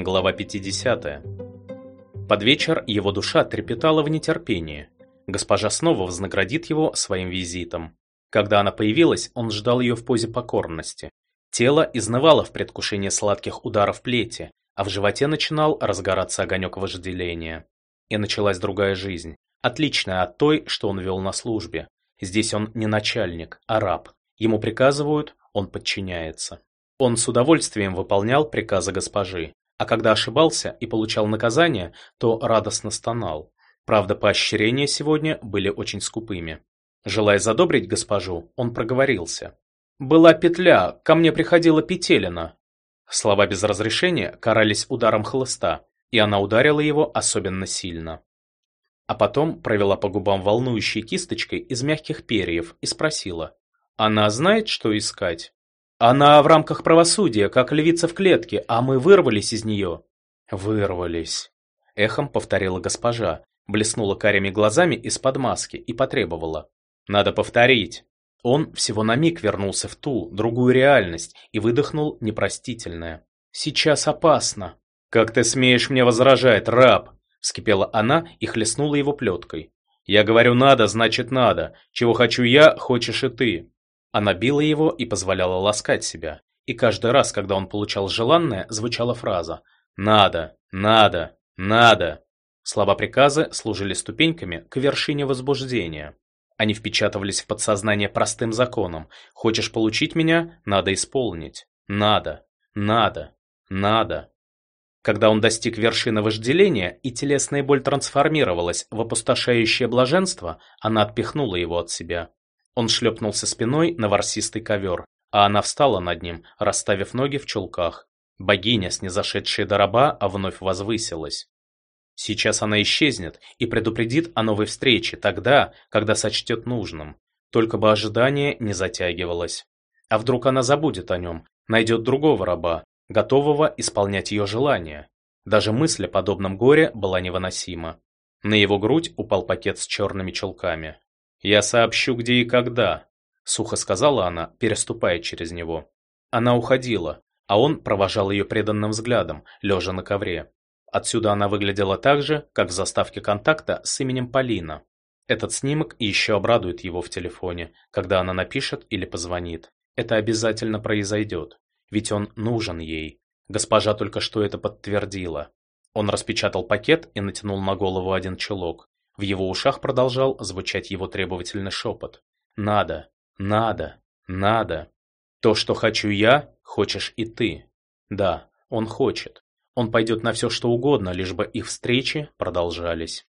Глава 50. Под вечер его душа трепетала в нетерпении. Госпожа снова вознаградит его своим визитом. Когда она появилась, он ждал ее в позе покорности. Тело изнывало в предвкушении сладких ударов плети, а в животе начинал разгораться огонек вожделения. И началась другая жизнь, отличная от той, что он вел на службе. Здесь он не начальник, а раб. Ему приказывают, он подчиняется. Он с удовольствием выполнял приказы госпожи, а когда ошибался и получал наказание, то радостно стонал. Правда, поощрения сегодня были очень скупыми. Желая задобрить госпожу, он проговорился. «Была петля, ко мне приходила Петелина». Слова без разрешения карались ударом хлыста, и она ударила его особенно сильно. А потом провела по губам волнующей кисточкой из мягких перьев и спросила. «Она знает, что искать?» «Она в рамках правосудия, как львица в клетке, а мы вырвались из нее». «Вырвались», — эхом повторила госпожа, блеснула карими глазами из-под маски и потребовала. «Надо повторить». Он всего на миг вернулся в ту, другую реальность и выдохнул непростительное. «Сейчас опасно». «Как ты смеешь мне возражать, раб?» Вскипела она и хлестнула его плеткой. «Я говорю надо, значит надо. Чего хочу я, хочешь и ты». Она била его и позволяла ласкать себя. И каждый раз, когда он получал желанное, звучала фраза «надо, надо, надо». Слова приказа служили ступеньками к вершине возбуждения. Они впечатывались в подсознание простым законом. Хочешь получить меня – надо исполнить. Надо, надо, надо. Когда он достиг вершины вожделения и телесная боль трансформировалась в опустошающее блаженство, она отпихнула его от себя. Он шлепнулся спиной на ворсистый ковер, а она встала над ним, расставив ноги в чулках. Богиня, снизошедшая до раба, а вновь возвысилась. Сейчас она исчезнет и предупредит о новой встрече тогда, когда сочтет нужным. Только бы ожидание не затягивалось. А вдруг она забудет о нем, найдет другого раба, готового исполнять ее желания. Даже мысль о подобном горе была невыносима. На его грудь упал пакет с черными чулками. «Я сообщу, где и когда», — сухо сказала она, переступая через него. Она уходила, а он провожал ее преданным взглядом, лежа на ковре. Отсюда она выглядела так же, как в заставке контакта с именем Полина. Этот снимок еще обрадует его в телефоне, когда она напишет или позвонит. Это обязательно произойдет. Ведь он нужен ей. Госпожа только что это подтвердила. Он распечатал пакет и натянул на голову один чулок. В его ушах продолжал звучать его требовательный шепот. «Надо, надо, надо. То, что хочу я, хочешь и ты. Да, он хочет. Он пойдет на все, что угодно, лишь бы их встречи продолжались.